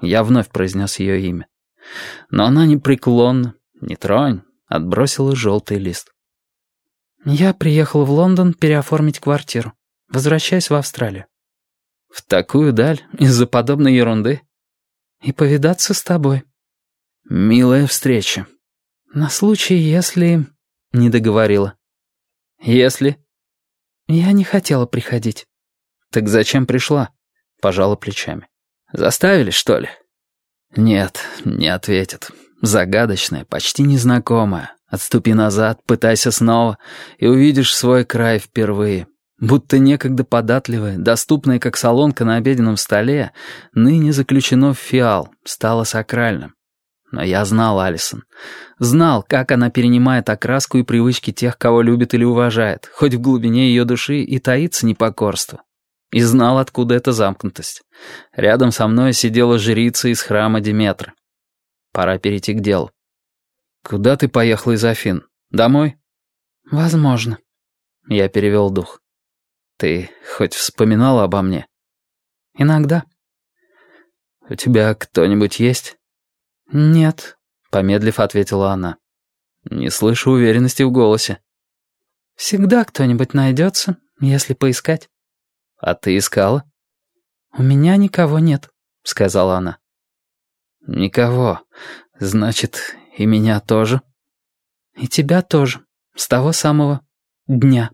Я вновь произнес ее имя. Но она непреклонно, не тронь, отбросила желтый лист. «Я приехал в Лондон переоформить квартиру. Возвращаюсь в Австралию». «В такую даль? Из-за подобной ерунды?» «И повидаться с тобой». «Милая встреча». «На случай, если...» — не договорила. «Если...» «Я не хотела приходить». «Так зачем пришла?» — пожала плечами. «Заставили, что ли?» «Нет, не ответит. Загадочная, почти незнакомая. Отступи назад, пытайся снова, и увидишь свой край впервые. Будто некогда податливая, доступная как солонка на обеденном столе, ныне заключено в фиал, стало сакральным. Но я знал Алисон. Знал, как она перенимает окраску и привычки тех, кого любит или уважает, хоть в глубине ее души и таится непокорство. И знал, откуда эта замкнутость. Рядом со мной сидела жрица из храма Диметра. Пора перейти к делу. «Куда ты поехал из Афин? Домой?» «Возможно». Я перевел дух. «Ты хоть вспоминала обо мне?» «Иногда». «У тебя кто-нибудь есть?» «Нет», — помедлив ответила она. «Не слышу уверенности в голосе». «Всегда кто-нибудь найдется, если поискать». «А ты искала?» «У меня никого нет», — сказала она. «Никого. Значит, и меня тоже?» «И тебя тоже. С того самого дня».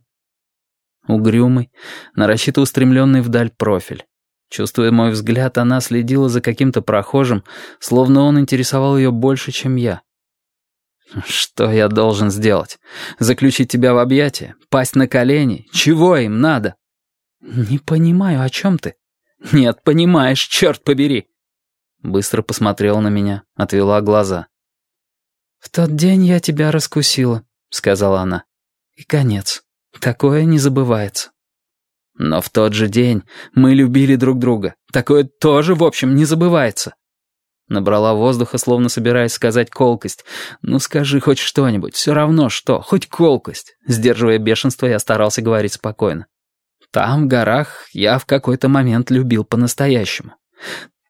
Угрюмый, нарочито устремленный вдаль профиль. Чувствуя мой взгляд, она следила за каким-то прохожим, словно он интересовал ее больше, чем я. «Что я должен сделать? Заключить тебя в объятия? Пасть на колени? Чего им надо?» «Не понимаю, о чем ты?» «Нет, понимаешь, черт побери!» Быстро посмотрела на меня, отвела глаза. «В тот день я тебя раскусила», — сказала она. «И конец. Такое не забывается». «Но в тот же день мы любили друг друга. Такое тоже, в общем, не забывается». Набрала воздуха, словно собираясь сказать колкость. «Ну скажи хоть что-нибудь, все равно что, хоть колкость». Сдерживая бешенство, я старался говорить спокойно. Там, в горах, я в какой-то момент любил по-настоящему.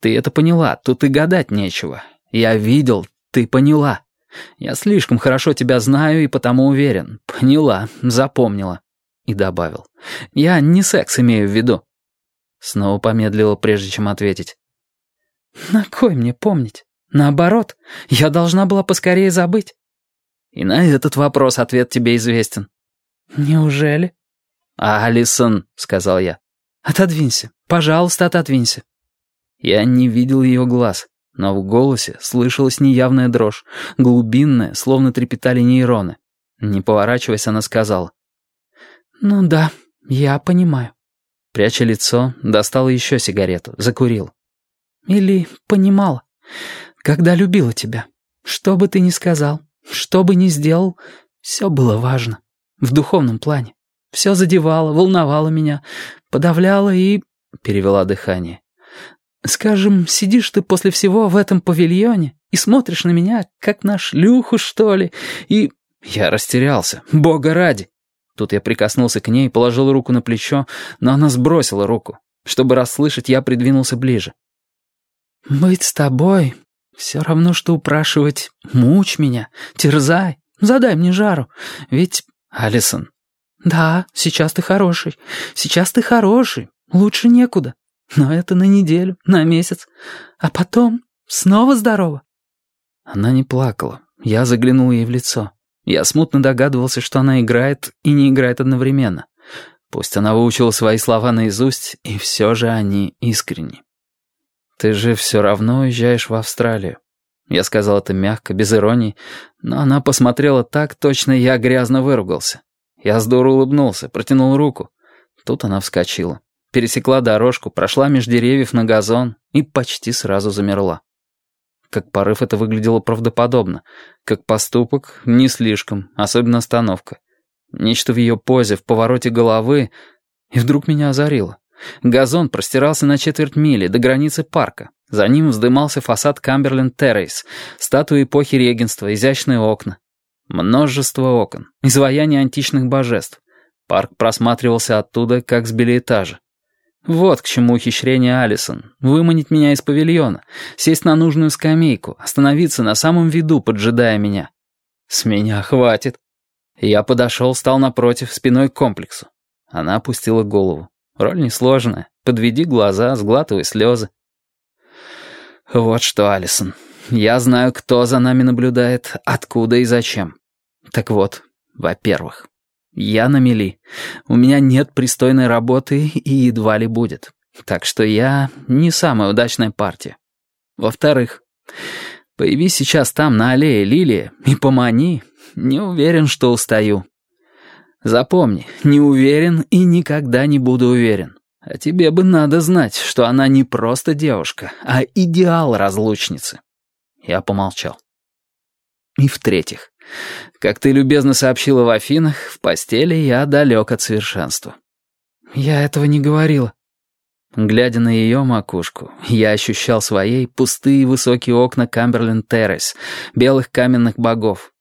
Ты это поняла, тут и гадать нечего. Я видел, ты поняла. Я слишком хорошо тебя знаю и потому уверен. Поняла, запомнила. И добавил. Я не секс имею в виду. Снова помедлила, прежде чем ответить. На кой мне помнить? Наоборот, я должна была поскорее забыть. И на этот вопрос ответ тебе известен. Неужели? «Алисон», — сказал я. «Отодвинься. Пожалуйста, отодвинься». Я не видел ее глаз, но в голосе слышалась неявная дрожь, глубинная, словно трепетали нейроны. Не поворачиваясь, она сказала. «Ну да, я понимаю». Пряча лицо, достала еще сигарету, закурил. «Или понимала, когда любила тебя. Что бы ты ни сказал, что бы ни сделал, все было важно. В духовном плане. Все задевало, волновало меня, подавляло и...» Перевела дыхание. «Скажем, сидишь ты после всего в этом павильоне и смотришь на меня, как на шлюху, что ли, и...» Я растерялся. «Бога ради!» Тут я прикоснулся к ней, положил руку на плечо, но она сбросила руку. Чтобы расслышать, я придвинулся ближе. «Быть с тобой все равно, что упрашивать «мучь меня, терзай, задай мне жару». Ведь, Алисон, «Да, сейчас ты хороший. Сейчас ты хороший. Лучше некуда. Но это на неделю, на месяц. А потом снова здорово». Она не плакала. Я заглянул ей в лицо. Я смутно догадывался, что она играет и не играет одновременно. Пусть она выучила свои слова наизусть, и все же они искренни. «Ты же все равно уезжаешь в Австралию». Я сказал это мягко, без иронии, но она посмотрела так, точно я грязно выругался. Я здорово улыбнулся, протянул руку. Тут она вскочила. Пересекла дорожку, прошла меж деревьев на газон и почти сразу замерла. Как порыв это выглядело правдоподобно. Как поступок — не слишком, особенно остановка. Нечто в ее позе, в повороте головы. И вдруг меня озарило. Газон простирался на четверть мили до границы парка. За ним вздымался фасад Камберленд Террейс, статуи эпохи регенства, изящные окна. Множество окон, изваяния античных божеств. Парк просматривался оттуда, как с билетажа. Вот к чему ухищрение Алисон. Выманить меня из павильона, сесть на нужную скамейку, остановиться на самом виду, поджидая меня. С меня хватит. Я подошел, стал напротив, спиной к комплексу. Она опустила голову. Роль несложная. Подведи глаза, сглатывай слезы. Вот что, Алисон. Я знаю, кто за нами наблюдает, откуда и зачем. Так вот, во-первых, я на мели. У меня нет пристойной работы и едва ли будет. Так что я не самая удачная партия. Во-вторых, появись сейчас там на аллее Лилия и помани, не уверен, что устаю. Запомни, не уверен и никогда не буду уверен. А тебе бы надо знать, что она не просто девушка, а идеал разлучницы. Я помолчал. И в-третьих, как ты любезно сообщила в Афинах, в постели я далек от совершенства. Я этого не говорила. Глядя на ее макушку, я ощущал своей пустые высокие окна Камберленд Террес, белых каменных богов,